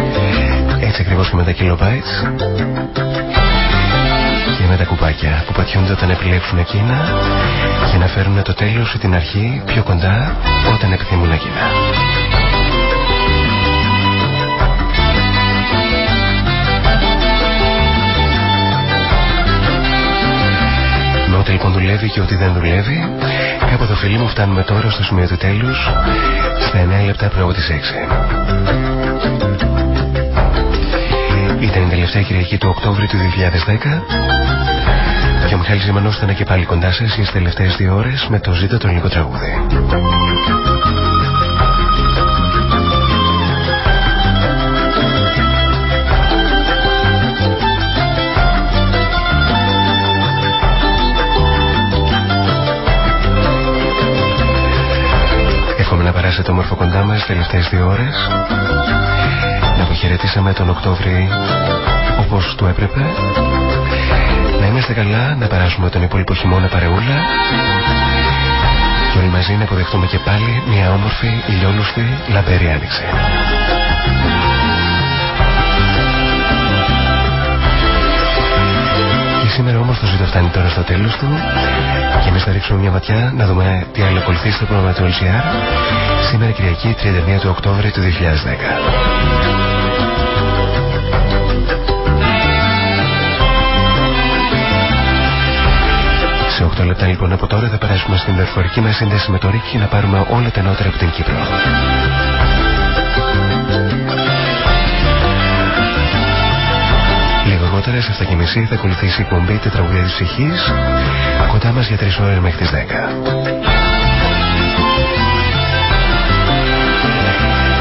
Έτσι ακριβώς και με τα kilobytes και με τα κουπάκια που πατιούνται όταν επιλέξουν εκείνα και να φέρουν το τέλος ή την αρχή πιο κοντά όταν επιθυμούν εκείνα. Με ό,τι λοιπόν δουλεύει και ό,τι δεν δουλεύει. Κάποτε φίλοι μου φτάνουμε τώρα στο σημείο του τέλους στα 9 λεπτά πριν από τις 6. Ήταν η τελευταία Κυριακή του Οκτώβρη του 2010 και ο Μιχάλης Ζημανός ήταν και πάλι κοντά σας στις τελευταίες δύο ώρες με το ζήτο το ελληνικό τραγούδι. να περάσετε όμορφο κοντά μας τελευταίες δύο ώρες να αποχαιρετήσαμε τον Οκτώβρη όπως του έπρεπε να είμαστε καλά, να περάσουμε τον υπόλοιπο χειμώνα παρεούλα και όλοι μαζί να αποδεχτούμε και πάλι μια όμορφη, ηλιόλουστη, λαμπερή άνοιξη. σήμερα όμως το ζήτο φτάνει τώρα στο τέλος του και εμείς θα ρίξουμε μια ματιά να δούμε τι άλλο ακολουθεί στο πρόγραμμα του LCR σήμερα Κυριακή 31 του Οκτώβρη του 2010. Σε 8 λεπτά λοιπόν από τώρα θα περάσουμε στην δορυφορική μας σύνδεση με το Ρίκ να πάρουμε όλα τα νότερα από την Κύπρο. αργότερα σε 7.30 θα ακολουθήσει η κομπή τετραγωγία της ψυχής κοντά μας για 3 ώρες μέχρι τις 10.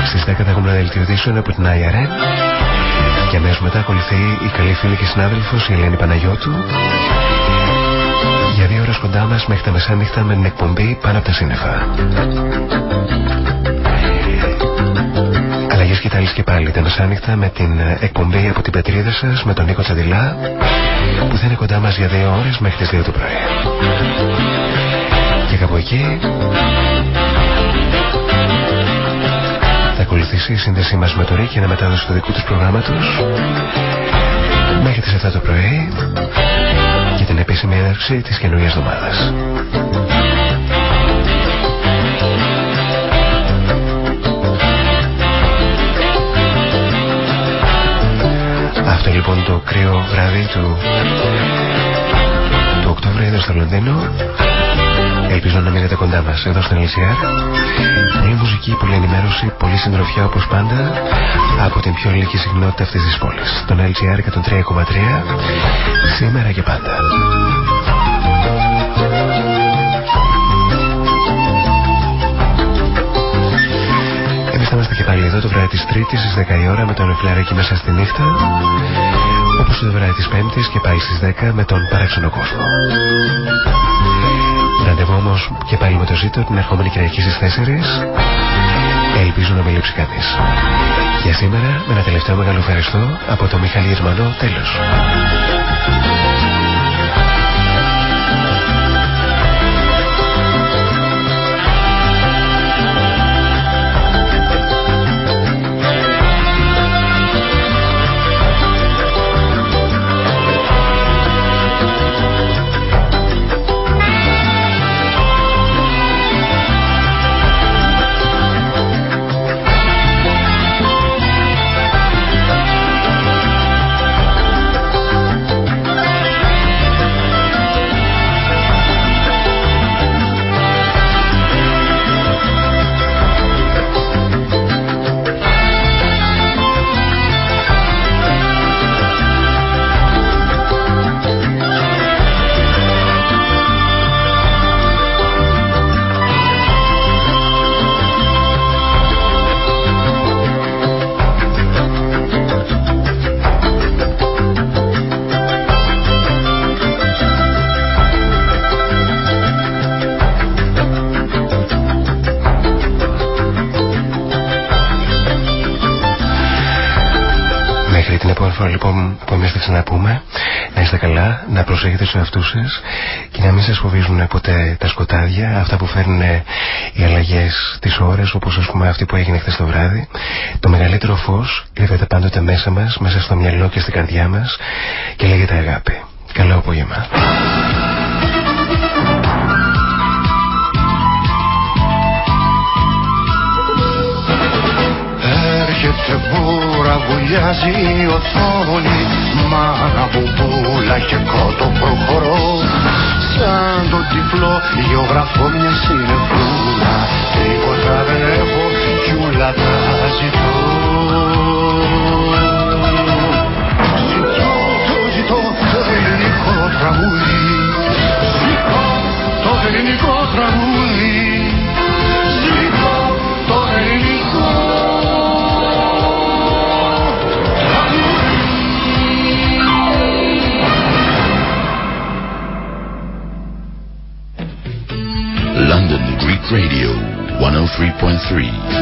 Στις 10 θα έχουμε ένα δελτίο από την IRN και αμέσως μετά ακολουθεί η καλή φίλη και συνάδελφος η Ελένη Παναγιώτου για δύο ώρες κοντά μας μέχρι τα μεσάνυχτα με την εκπομπή πάνω από τα σύννεφα. Αλλαγές και και πάλι τα μεσάνυχτα με την ε, εκπομπή από την πετρίδα σας με τον Νίκο Τσαντιλά που θα είναι κοντά μας για δύο ώρες μέχρι τις 2 το πρωί. Και κάπου εκεί θα ακολουθήσει η σύνδεσή μας με το Ρίκ για να μετάδοση του δικού τους προγράμματος μέχρι τις 7 το πρωί και την επίσημη έναρξη της καινούργιας εβδομάδας. Αυτό λοιπόν το κρύο βράδυ του, του Οκτώβρη εδώ στο Λονδίνο Ελπίζω να μείνετε κοντά μας. Εδώ στο LCR Πολύ μουσική, πολύ ενημέρωση, πολύ συντροφιά όπως πάντα από την πιο λίγη συχνότητα αυτής της πόλης. Τον LCR και τον 3,3 σήμερα και πάντα. Θα είμαστε και πάλι εδώ το βράδυ της Τρίτης στις 10 η ώρα με τον Εφλαρέκη μέσα στη νύχτα όπως το βράδυ της Πέμπτης και πάλι στις 10 με τον παράξενο κόσμο. Ραντεβού όμως και πάλι με το ζήτο την ερχόμενη Κυριακή στις 4 Ελπίζω να μην λείψει κανείς. Για σήμερα με ένα τελευταίο μεγάλο ευχαριστώ από τον Μιχαλή Γερμανό τέλος. Προσέχετε στους εαυτούς σας και να μην σας φοβίζουν ποτέ τα σκοτάδια, αυτά που φέρνουν οι αλλαγές τις ώρες όπως ας πούμε αυτή που έγινε χθες το βράδυ. Το μεγαλύτερο φως κρύβεται πάντοτε μέσα μας, μέσα στο μυαλό και στην καρδιά μας και λέγεται αγάπη. Καλό απόγευμα. Έρχεται μπούρα, βουλιάζει η οθόνη Μάνα μπουμπούλα και κότο προχωρώ. Σαν τον γεωγραφώ μια συνεφούλα Τίποτα δεν έχω κι ούλα τα ζητώ. Ζητώ, το ζητώ το ελληνικό τραγούδι. Ζητώ το ελληνικό τραγούδι Radio 103.3